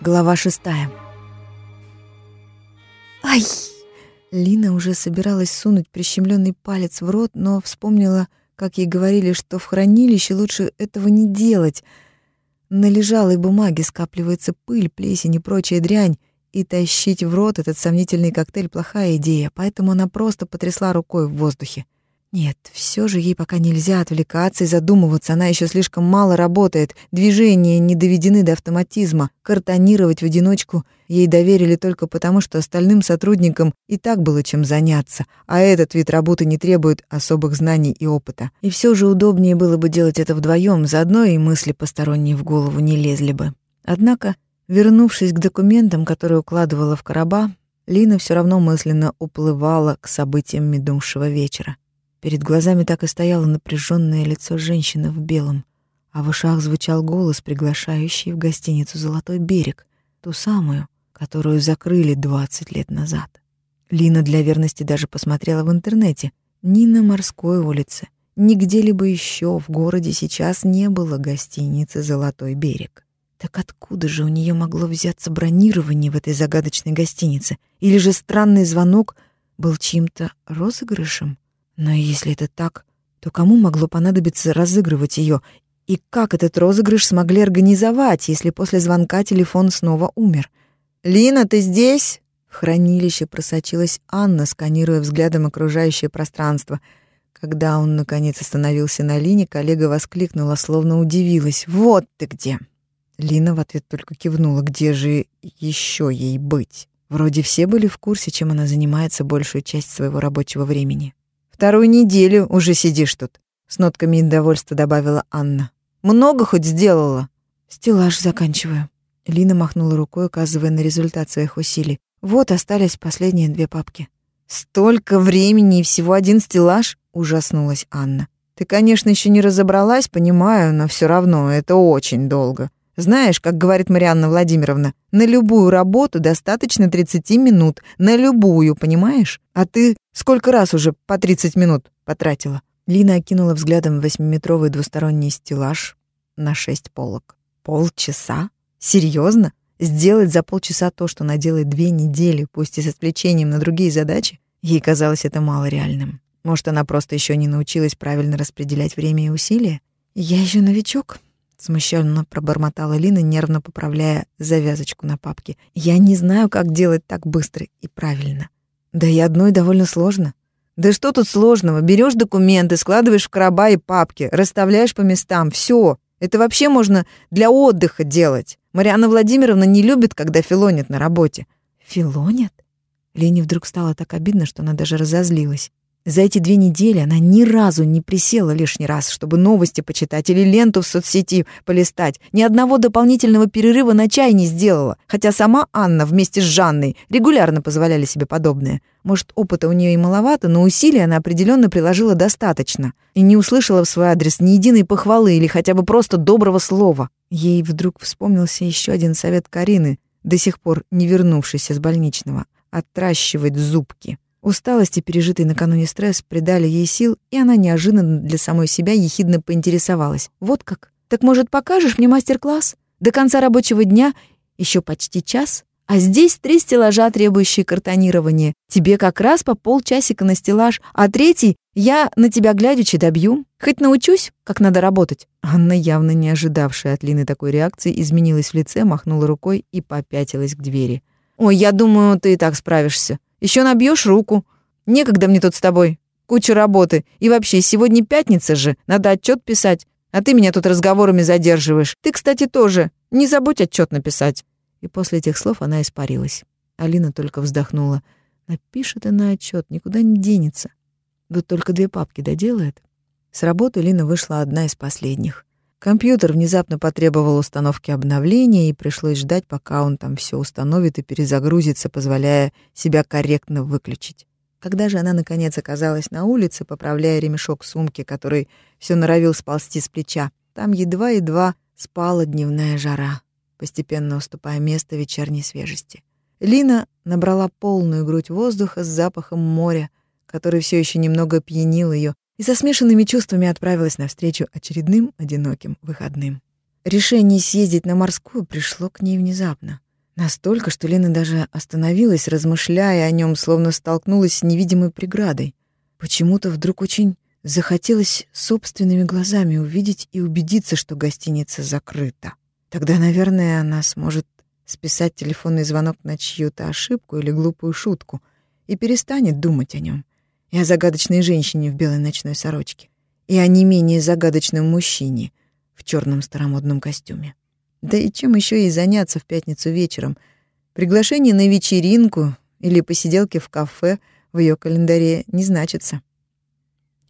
Глава шестая. Ай! Лина уже собиралась сунуть прищемленный палец в рот, но вспомнила, как ей говорили, что в хранилище лучше этого не делать. На лежалой бумаге скапливается пыль, плесень и прочая дрянь, и тащить в рот этот сомнительный коктейль — плохая идея, поэтому она просто потрясла рукой в воздухе. Нет, все же ей пока нельзя отвлекаться и задумываться, она еще слишком мало работает, движения не доведены до автоматизма, картонировать в одиночку ей доверили только потому, что остальным сотрудникам и так было чем заняться, а этот вид работы не требует особых знаний и опыта. И все же удобнее было бы делать это вдвоем, заодно и мысли посторонние в голову не лезли бы. Однако, вернувшись к документам, которые укладывала в короба, Лина все равно мысленно уплывала к событиям минувшего вечера. Перед глазами так и стояло напряженное лицо женщины в белом, а в ушах звучал голос, приглашающий в гостиницу «Золотой берег», ту самую, которую закрыли 20 лет назад. Лина для верности даже посмотрела в интернете. Ни на морской улице, ни где-либо еще в городе сейчас не было гостиницы «Золотой берег». Так откуда же у нее могло взяться бронирование в этой загадочной гостинице? Или же странный звонок был чьим-то розыгрышем? Но если это так, то кому могло понадобиться разыгрывать ее? И как этот розыгрыш смогли организовать, если после звонка телефон снова умер? «Лина, ты здесь?» В хранилище просочилась Анна, сканируя взглядом окружающее пространство. Когда он, наконец, остановился на Лине, коллега воскликнула, словно удивилась. «Вот ты где!» Лина в ответ только кивнула. «Где же еще ей быть?» Вроде все были в курсе, чем она занимается большую часть своего рабочего времени. Вторую неделю уже сидишь тут», — с нотками недовольства добавила Анна. «Много хоть сделала?» «Стеллаж заканчиваю». Лина махнула рукой, указывая на результат своих усилий. «Вот остались последние две папки». «Столько времени и всего один стеллаж?» — ужаснулась Анна. «Ты, конечно, еще не разобралась, понимаю, но все равно это очень долго. Знаешь, как говорит Марианна Владимировна, на любую работу достаточно 30 минут. На любую, понимаешь? А ты сколько раз уже по 30 минут потратила?» Лина окинула взглядом восьмиметровый двусторонний стеллаж на шесть полок. «Полчаса? Серьезно? Сделать за полчаса то, что она делает две недели, пусть и с отвлечением на другие задачи? Ей казалось это малореальным. Может, она просто еще не научилась правильно распределять время и усилия? «Я еще новичок», Смущенно пробормотала Лина, нервно поправляя завязочку на папке. «Я не знаю, как делать так быстро и правильно. Да и одной довольно сложно. Да что тут сложного? Берешь документы, складываешь в короба и папки, расставляешь по местам. Все. Это вообще можно для отдыха делать. Марианна Владимировна не любит, когда филонят на работе». «Филонят?» Лене вдруг стало так обидно, что она даже разозлилась. За эти две недели она ни разу не присела лишний раз, чтобы новости почитать или ленту в соцсети полистать. Ни одного дополнительного перерыва на чай не сделала. Хотя сама Анна вместе с Жанной регулярно позволяли себе подобное. Может, опыта у нее и маловато, но усилий она определенно приложила достаточно. И не услышала в свой адрес ни единой похвалы или хотя бы просто доброго слова. Ей вдруг вспомнился еще один совет Карины, до сих пор не вернувшийся с больничного. Отращивать зубки. Усталость и пережитый накануне стресс придали ей сил, и она неожиданно для самой себя ехидно поинтересовалась. «Вот как? Так, может, покажешь мне мастер-класс? До конца рабочего дня еще почти час, а здесь три стеллажа, требующие картонирования. Тебе как раз по полчасика на стеллаж, а третий я на тебя глядячи добью. Хоть научусь, как надо работать». Анна, явно не ожидавшая от Лины такой реакции, изменилась в лице, махнула рукой и попятилась к двери. «Ой, я думаю, ты и так справишься. Еще набьешь руку. Некогда мне тут с тобой. Куча работы. И вообще, сегодня пятница же. Надо отчет писать. А ты меня тут разговорами задерживаешь. Ты, кстати, тоже. Не забудь отчет написать». И после этих слов она испарилась. Алина только вздохнула. Напишет она отчет, никуда не денется. Вот только две папки доделает. С работы Лина вышла одна из последних. Компьютер внезапно потребовал установки обновления, и пришлось ждать, пока он там все установит и перезагрузится, позволяя себя корректно выключить. Когда же она, наконец, оказалась на улице, поправляя ремешок сумки, который все норовил сползти с плеча, там едва-едва спала дневная жара, постепенно уступая место вечерней свежести. Лина набрала полную грудь воздуха с запахом моря, который все еще немного пьянил ее, и со смешанными чувствами отправилась навстречу очередным одиноким выходным. Решение съездить на морскую пришло к ней внезапно. Настолько, что Лена даже остановилась, размышляя о нем, словно столкнулась с невидимой преградой. Почему-то вдруг очень захотелось собственными глазами увидеть и убедиться, что гостиница закрыта. Тогда, наверное, она сможет списать телефонный звонок на чью-то ошибку или глупую шутку и перестанет думать о нем и о загадочной женщине в белой ночной сорочке, и о не менее загадочном мужчине — в черном старомодном костюме. Да и чем еще и заняться в пятницу вечером? Приглашение на вечеринку или посиделки в кафе в ее календаре не значится.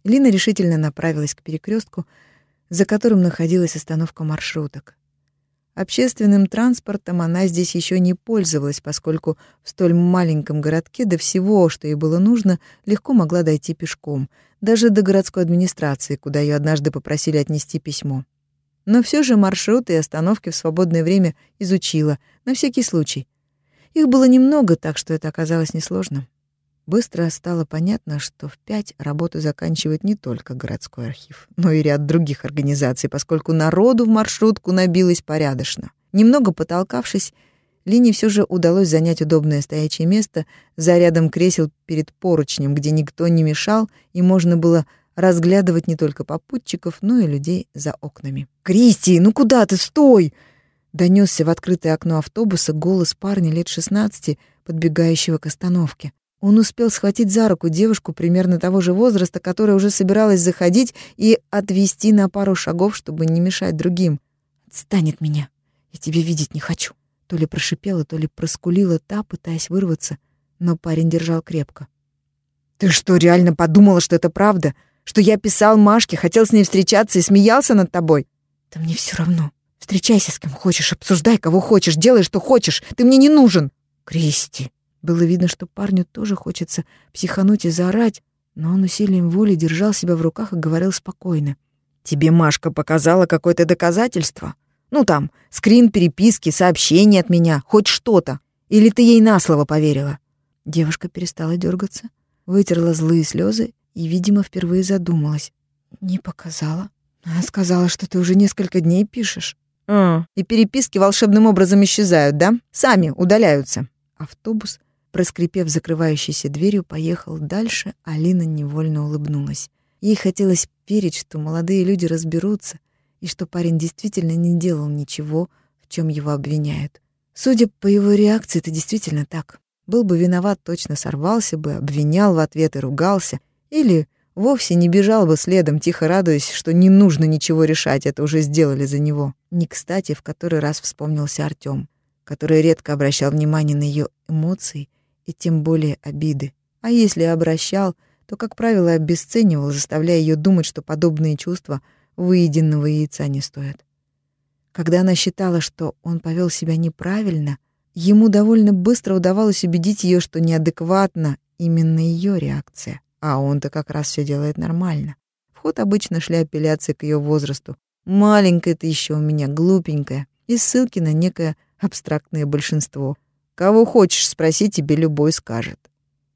Лина решительно направилась к перекрестку, за которым находилась остановка маршруток. Общественным транспортом она здесь еще не пользовалась, поскольку в столь маленьком городке до всего, что ей было нужно, легко могла дойти пешком, даже до городской администрации, куда ее однажды попросили отнести письмо. Но все же маршруты и остановки в свободное время изучила, на всякий случай. Их было немного, так что это оказалось несложно. Быстро стало понятно, что в пять работу заканчивает не только городской архив, но и ряд других организаций, поскольку народу в маршрутку набилось порядочно. Немного потолкавшись, Лине все же удалось занять удобное стоячее место за рядом кресел перед поручнем, где никто не мешал, и можно было разглядывать не только попутчиков, но и людей за окнами. «Кристи, ну куда ты? Стой!» Донесся в открытое окно автобуса голос парня лет 16, подбегающего к остановке. Он успел схватить за руку девушку примерно того же возраста, которая уже собиралась заходить и отвести на пару шагов, чтобы не мешать другим. «Отстань от меня! Я тебя видеть не хочу!» То ли прошипела, то ли проскулила та, пытаясь вырваться, но парень держал крепко. «Ты что, реально подумала, что это правда? что я писал Машке, хотел с ней встречаться и смеялся над тобой. Да мне все равно. Встречайся с кем хочешь, обсуждай кого хочешь, делай что хочешь. Ты мне не нужен. Кристи. Было видно, что парню тоже хочется психануть и заорать, но он усилием воли держал себя в руках и говорил спокойно. «Тебе Машка показала какое-то доказательство? Ну там, скрин переписки, сообщение от меня, хоть что-то. Или ты ей на слово поверила?» Девушка перестала дергаться, вытерла злые слезы и, видимо, впервые задумалась. «Не показала. Она сказала, что ты уже несколько дней пишешь». «А, и переписки волшебным образом исчезают, да? Сами удаляются». Автобус, проскрипев закрывающейся дверью, поехал дальше, Алина невольно улыбнулась. Ей хотелось верить, что молодые люди разберутся, и что парень действительно не делал ничего, в чем его обвиняют. Судя по его реакции, это действительно так. Был бы виноват, точно сорвался бы, обвинял в ответ и ругался, или вовсе не бежал бы следом, тихо радуясь, что не нужно ничего решать, это уже сделали за него. Не кстати, в который раз вспомнился Артём, который редко обращал внимание на ее эмоции и тем более обиды. А если обращал, то, как правило, обесценивал, заставляя ее думать, что подобные чувства выеденного яйца не стоят. Когда она считала, что он повел себя неправильно, ему довольно быстро удавалось убедить ее, что неадекватна именно ее реакция. А он-то как раз все делает нормально. В ход обычно шли апелляции к ее возрасту. Маленькая ты еще у меня, глупенькая. И ссылки на некое абстрактное большинство. Кого хочешь спроси, тебе любой скажет.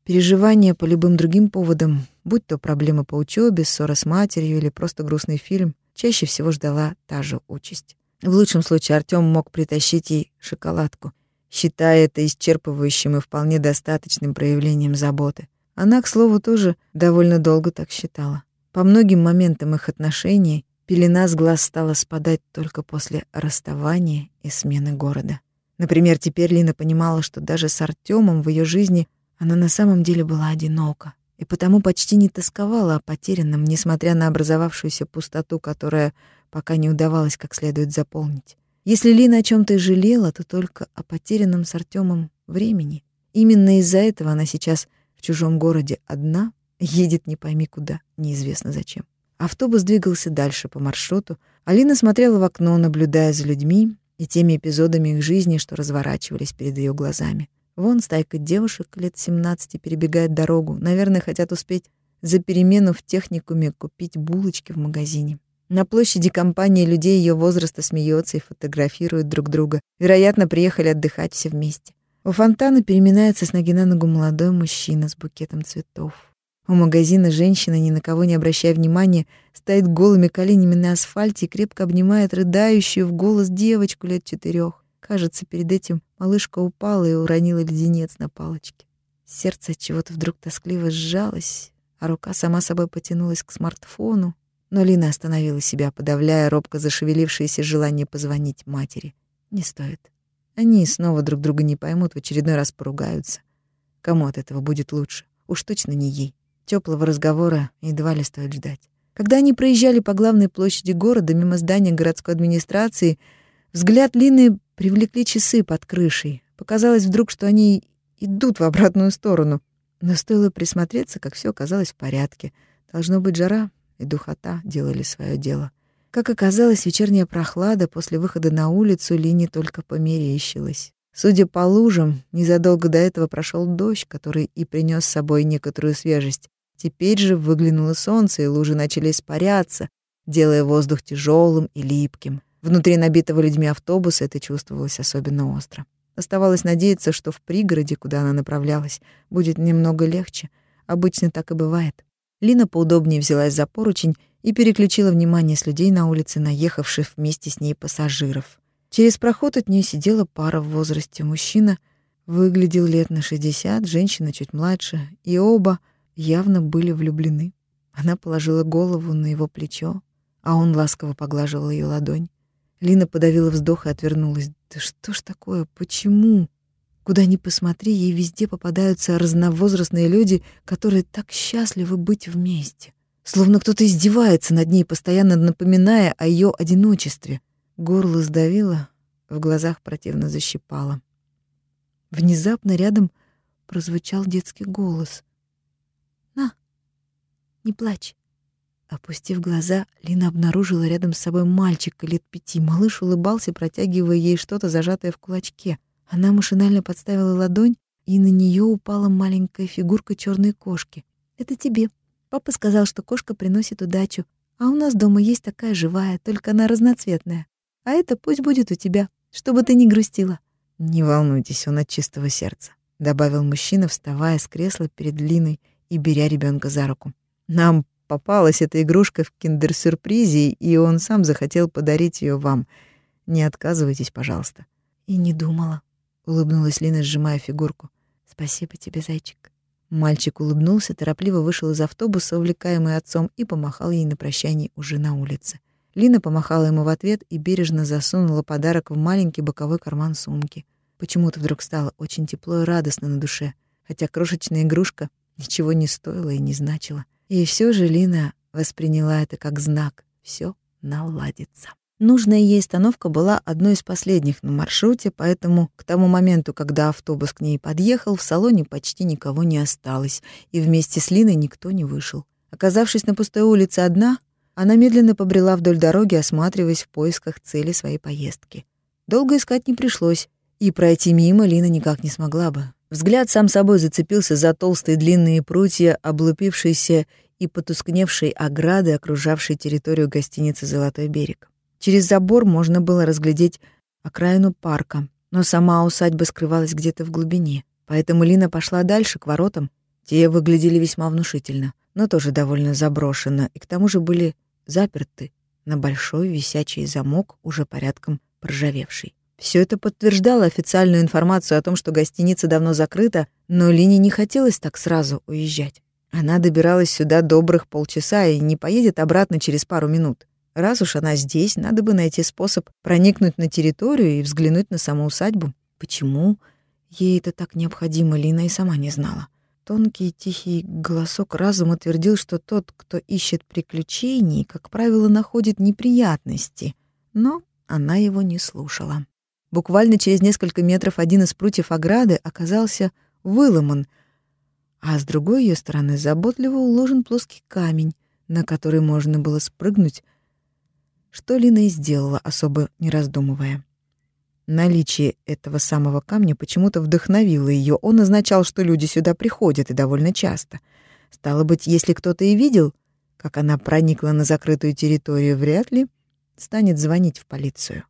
Переживания по любым другим поводам, будь то проблемы по учебе, ссора с матерью или просто грустный фильм, чаще всего ждала та же участь. В лучшем случае Артём мог притащить ей шоколадку, считая это исчерпывающим и вполне достаточным проявлением заботы. Она, к слову, тоже довольно долго так считала. По многим моментам их отношений пелена с глаз стала спадать только после расставания и смены города. Например, теперь Лина понимала, что даже с Артемом в ее жизни она на самом деле была одинока, и потому почти не тосковала о потерянном, несмотря на образовавшуюся пустоту, которая пока не удавалось как следует заполнить. Если Лина о чем то и жалела, то только о потерянном с Артемом времени. Именно из-за этого она сейчас в чужом городе одна, едет не пойми куда, неизвестно зачем. Автобус двигался дальше по маршруту. Алина смотрела в окно, наблюдая за людьми и теми эпизодами их жизни, что разворачивались перед ее глазами. Вон стайка девушек лет 17 перебегает дорогу. Наверное, хотят успеть за перемену в техникуме купить булочки в магазине. На площади компания людей ее возраста смеется и фотографирует друг друга. Вероятно, приехали отдыхать все вместе. У фонтана переминается с ноги на ногу молодой мужчина с букетом цветов. У магазина женщина, ни на кого не обращая внимания, стоит голыми коленями на асфальте и крепко обнимает рыдающую в голос девочку лет четырех. Кажется, перед этим малышка упала и уронила леденец на палочке. Сердце от чего-то вдруг тоскливо сжалось, а рука сама собой потянулась к смартфону. Но Лина остановила себя, подавляя робко зашевелившееся желание позвонить матери. Не стоит. Они снова друг друга не поймут, в очередной раз поругаются. Кому от этого будет лучше? Уж точно не ей. Теплого разговора едва ли стоит ждать. Когда они проезжали по главной площади города мимо здания городской администрации, взгляд Лины привлекли часы под крышей. Показалось вдруг, что они идут в обратную сторону. Но стоило присмотреться, как все оказалось в порядке. Должно быть, жара и духота делали свое дело. Как оказалось, вечерняя прохлада после выхода на улицу Лине только померещилась. Судя по лужам, незадолго до этого прошел дождь, который и принес с собой некоторую свежесть. Теперь же выглянуло солнце, и лужи начали испаряться, делая воздух тяжелым и липким. Внутри набитого людьми автобуса это чувствовалось особенно остро. Оставалось надеяться, что в пригороде, куда она направлялась, будет немного легче. Обычно так и бывает. Лина поудобнее взялась за поручень и переключила внимание с людей на улице, наехавших вместе с ней пассажиров. Через проход от нее сидела пара в возрасте. Мужчина выглядел лет на 60, женщина чуть младше, и оба явно были влюблены. Она положила голову на его плечо, а он ласково поглаживал ее ладонь. Лина подавила вздох и отвернулась. Да что ж такое? Почему? Куда ни посмотри, ей везде попадаются разновозрастные люди, которые так счастливы быть вместе. Словно кто-то издевается над ней, постоянно напоминая о ее одиночестве — Горло сдавило, в глазах противно защипало. Внезапно рядом прозвучал детский голос. «На, не плачь». Опустив глаза, Лина обнаружила рядом с собой мальчика лет пяти. Малыш улыбался, протягивая ей что-то, зажатое в кулачке. Она машинально подставила ладонь, и на нее упала маленькая фигурка черной кошки. «Это тебе. Папа сказал, что кошка приносит удачу, а у нас дома есть такая живая, только она разноцветная. А это пусть будет у тебя, чтобы ты не грустила». «Не волнуйтесь, он от чистого сердца», — добавил мужчина, вставая с кресла перед Линой и беря ребенка за руку. «Нам попалась эта игрушка в киндер-сюрпризе, и он сам захотел подарить ее вам. Не отказывайтесь, пожалуйста». «И не думала», — улыбнулась Лина, сжимая фигурку. «Спасибо тебе, зайчик». Мальчик улыбнулся, торопливо вышел из автобуса, увлекаемый отцом, и помахал ей на прощание уже на улице. Лина помахала ему в ответ и бережно засунула подарок в маленький боковой карман сумки. Почему-то вдруг стало очень тепло и радостно на душе, хотя крошечная игрушка ничего не стоила и не значила. И все же Лина восприняла это как знак. Все наладится. Нужная ей остановка была одной из последних на маршруте, поэтому к тому моменту, когда автобус к ней подъехал, в салоне почти никого не осталось, и вместе с Линой никто не вышел. Оказавшись на пустой улице одна, она медленно побрела вдоль дороги, осматриваясь в поисках цели своей поездки. Долго искать не пришлось, и пройти мимо Лина никак не смогла бы. Взгляд сам собой зацепился за толстые длинные прутья, облупившиеся и потускневшей ограды, окружавшей территорию гостиницы «Золотой берег». Через забор можно было разглядеть окраину парка, но сама усадьба скрывалась где-то в глубине. Поэтому Лина пошла дальше, к воротам. Те выглядели весьма внушительно но тоже довольно заброшено, и к тому же были заперты на большой висячий замок, уже порядком проржавевший. Все это подтверждало официальную информацию о том, что гостиница давно закрыта, но Лине не хотелось так сразу уезжать. Она добиралась сюда добрых полчаса и не поедет обратно через пару минут. Раз уж она здесь, надо бы найти способ проникнуть на территорию и взглянуть на саму усадьбу. Почему ей это так необходимо, Лина и сама не знала. Тонкий тихий голосок разума твердил, что тот, кто ищет приключений, как правило, находит неприятности. Но она его не слушала. Буквально через несколько метров один из прутьев ограды оказался выломан, а с другой ее стороны заботливо уложен плоский камень, на который можно было спрыгнуть, что Лина и сделала, особо не раздумывая. Наличие этого самого камня почему-то вдохновило ее. Он означал, что люди сюда приходят и довольно часто. Стало быть, если кто-то и видел, как она проникла на закрытую территорию, вряд ли станет звонить в полицию.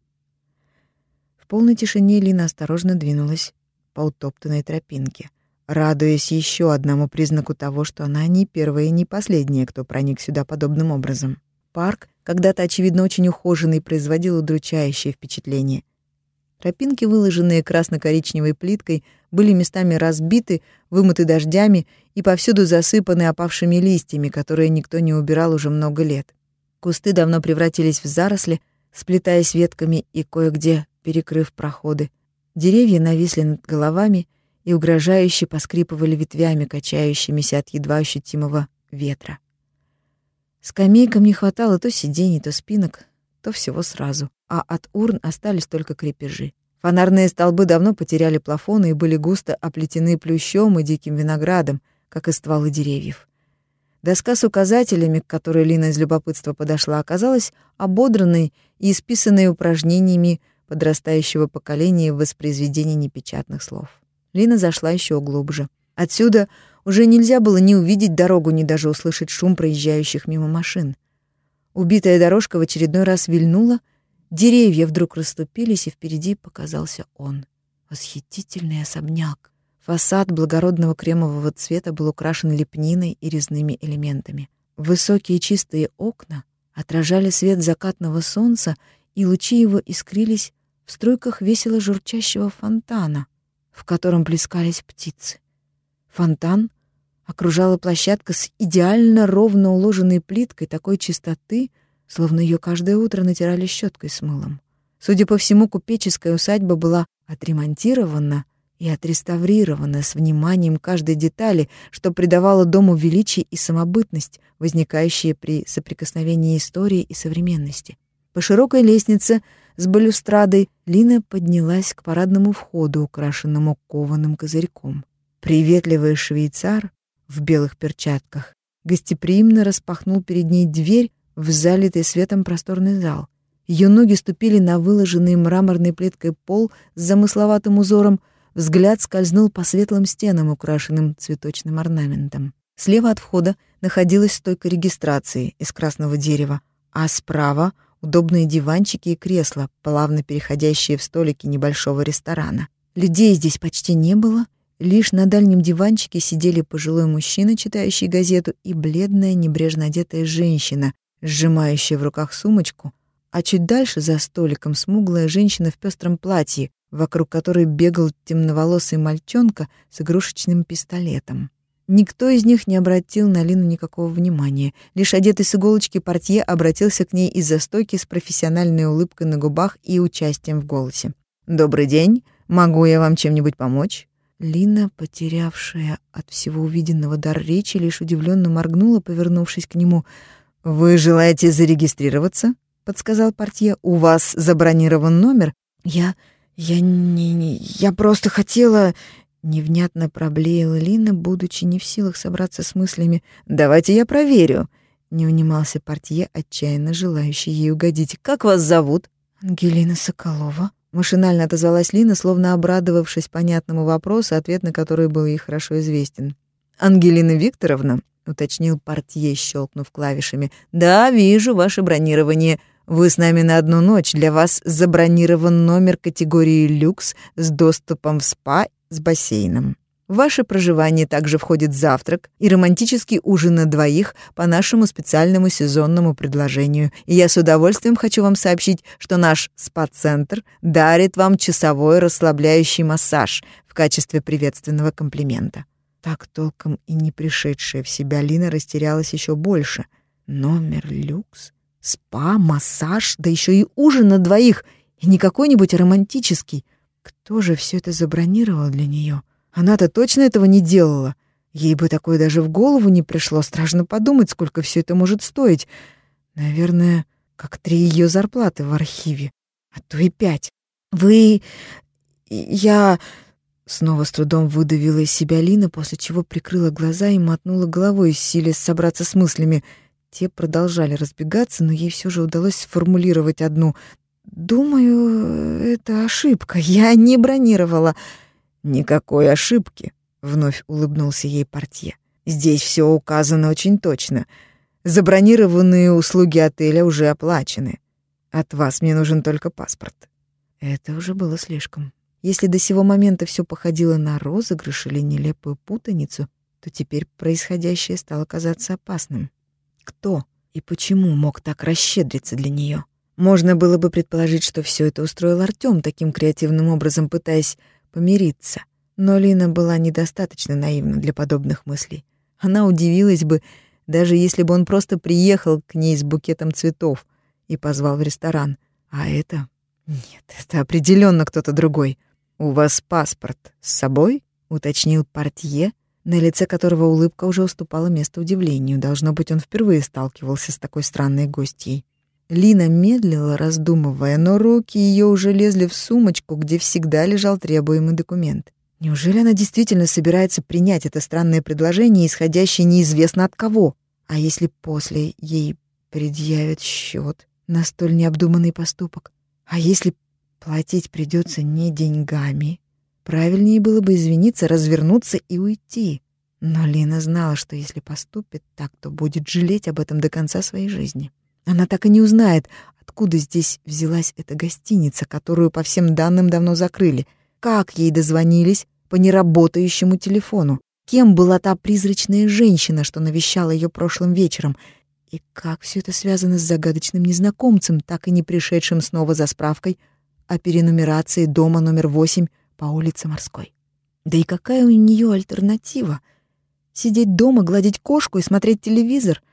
В полной тишине Лина осторожно двинулась по утоптанной тропинке. радуясь еще одному признаку того, что она не первая и не последняя, кто проник сюда подобным образом. Парк, когда-то, очевидно, очень ухоженный, производил удручающее впечатление. Тропинки, выложенные красно-коричневой плиткой, были местами разбиты, вымыты дождями и повсюду засыпаны опавшими листьями, которые никто не убирал уже много лет. Кусты давно превратились в заросли, сплетаясь ветками и кое-где перекрыв проходы. Деревья нависли над головами и угрожающе поскрипывали ветвями, качающимися от едва ощутимого ветра. Скамейкам не хватало то сидений, то спинок, то всего сразу, а от урн остались только крепежи. Фонарные столбы давно потеряли плафоны и были густо оплетены плющом и диким виноградом, как и стволы деревьев. Доска с указателями, к которой Лина из любопытства подошла, оказалась ободранной и исписанной упражнениями подрастающего поколения в воспроизведении непечатных слов. Лина зашла еще глубже. Отсюда уже нельзя было ни увидеть дорогу, ни даже услышать шум проезжающих мимо машин. Убитая дорожка в очередной раз вильнула, деревья вдруг расступились, и впереди показался он. Восхитительный особняк. Фасад благородного кремового цвета был украшен лепниной и резными элементами. Высокие чистые окна отражали свет закатного солнца, и лучи его искрились в струйках весело журчащего фонтана, в котором плескались птицы. Фонтан окружала площадка с идеально ровно уложенной плиткой такой чистоты, словно ее каждое утро натирали щеткой с мылом. Судя по всему, купеческая усадьба была отремонтирована и отреставрирована с вниманием каждой детали, что придавало дому величие и самобытность, возникающие при соприкосновении истории и современности. По широкой лестнице с балюстрадой Лина поднялась к парадному входу, украшенному кованым козырьком. Приветливый швейцар в белых перчатках гостеприимно распахнул перед ней дверь в залитый светом просторный зал. Ее ноги ступили на выложенный мраморной плиткой пол с замысловатым узором, взгляд скользнул по светлым стенам, украшенным цветочным орнаментом. Слева от входа находилась стойка регистрации из красного дерева, а справа удобные диванчики и кресла, плавно переходящие в столики небольшого ресторана. Людей здесь почти не было, лишь на дальнем диванчике сидели пожилой мужчина, читающий газету, и бледная, небрежно одетая женщина, сжимающая в руках сумочку, а чуть дальше за столиком смуглая женщина в пестром платье, вокруг которой бегал темноволосый мальчонка с игрушечным пистолетом. Никто из них не обратил на Лину никакого внимания. Лишь одетый с иголочки портье обратился к ней из-за стойки с профессиональной улыбкой на губах и участием в голосе. «Добрый день. Могу я вам чем-нибудь помочь?» Лина, потерявшая от всего увиденного дар речи, лишь удивленно моргнула, повернувшись к нему. «Вы желаете зарегистрироваться?» — подсказал портье. «У вас забронирован номер?» «Я... я не... не я просто хотела...» Невнятно проблеяла Лина, будучи не в силах собраться с мыслями. «Давайте я проверю», — не унимался портье, отчаянно желающий ей угодить. «Как вас зовут?» «Ангелина Соколова», — машинально отозвалась Лина, словно обрадовавшись понятному вопросу, ответ на который был ей хорошо известен. «Ангелина Викторовна», — уточнил портье, щелкнув клавишами. «Да, вижу ваше бронирование. Вы с нами на одну ночь. Для вас забронирован номер категории люкс с доступом в спа с бассейном. В ваше проживание также входит завтрак и романтический ужин на двоих по нашему специальному сезонному предложению. И я с удовольствием хочу вам сообщить, что наш спа-центр дарит вам часовой расслабляющий массаж в качестве приветственного комплимента. Так толком и не пришедшая в себя Лина растерялась еще больше. Номер люкс, спа, массаж, да еще и ужин на двоих, и не какой-нибудь романтический — кто же все это забронировал для нее? Она-то точно этого не делала. Ей бы такое даже в голову не пришло. Страшно подумать, сколько все это может стоить. Наверное, как три ее зарплаты в архиве, а то и пять. Вы... я... Снова с трудом выдавила из себя Лина, после чего прикрыла глаза и мотнула головой, силясь собраться с мыслями. Те продолжали разбегаться, но ей все же удалось сформулировать одну. «Думаю, это ошибка. Я не бронировала». «Никакой ошибки», — вновь улыбнулся ей портье. «Здесь все указано очень точно. Забронированные услуги отеля уже оплачены. От вас мне нужен только паспорт». Это уже было слишком. Если до сего момента все походило на розыгрыш или нелепую путаницу, то теперь происходящее стало казаться опасным. Кто и почему мог так расщедриться для нее? Можно было бы предположить, что все это устроил Артём, таким креативным образом пытаясь помириться. Но Лина была недостаточно наивна для подобных мыслей. Она удивилась бы, даже если бы он просто приехал к ней с букетом цветов и позвал в ресторан. А это... Нет, это определенно кто-то другой. «У вас паспорт с собой?» — уточнил портье, на лице которого улыбка уже уступала место удивлению. Должно быть, он впервые сталкивался с такой странной гостьей. Лина медлила, раздумывая, но руки ее уже лезли в сумочку, где всегда лежал требуемый документ. Неужели она действительно собирается принять это странное предложение, исходящее неизвестно от кого? А если после ей предъявят счет на столь необдуманный поступок? А если платить придется не деньгами? Правильнее было бы извиниться, развернуться и уйти. Но Лина знала, что если поступит так, то будет жалеть об этом до конца своей жизни. Она так и не узнает, откуда здесь взялась эта гостиница, которую по всем данным давно закрыли. Как ей дозвонились по неработающему телефону? Кем была та призрачная женщина, что навещала ее прошлым вечером? И как все это связано с загадочным незнакомцем, так и не пришедшим снова за справкой о перенумерации дома номер восемь по улице Морской? Да и какая у нее альтернатива? Сидеть дома, гладить кошку и смотреть телевизор —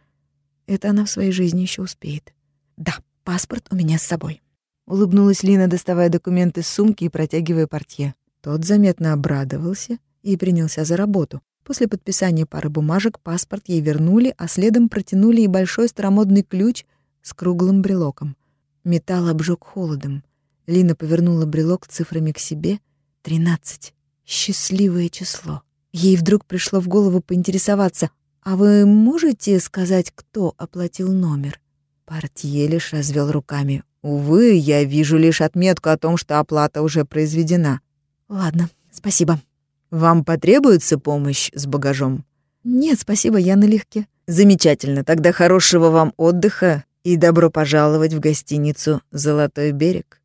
это она в своей жизни еще успеет. Да, паспорт у меня с собой. Улыбнулась Лина, доставая документы из сумки и протягивая портье. Тот заметно обрадовался и принялся за работу. После подписания пары бумажек паспорт ей вернули, а следом протянули и большой старомодный ключ с круглым брелоком. Металл обжег холодом. Лина повернула брелок цифрами к себе. Тринадцать. Счастливое число. Ей вдруг пришло в голову поинтересоваться, «А вы можете сказать, кто оплатил номер?» Портье лишь развел руками. «Увы, я вижу лишь отметку о том, что оплата уже произведена». «Ладно, спасибо». «Вам потребуется помощь с багажом?» «Нет, спасибо, я налегке». «Замечательно, тогда хорошего вам отдыха и добро пожаловать в гостиницу «Золотой берег».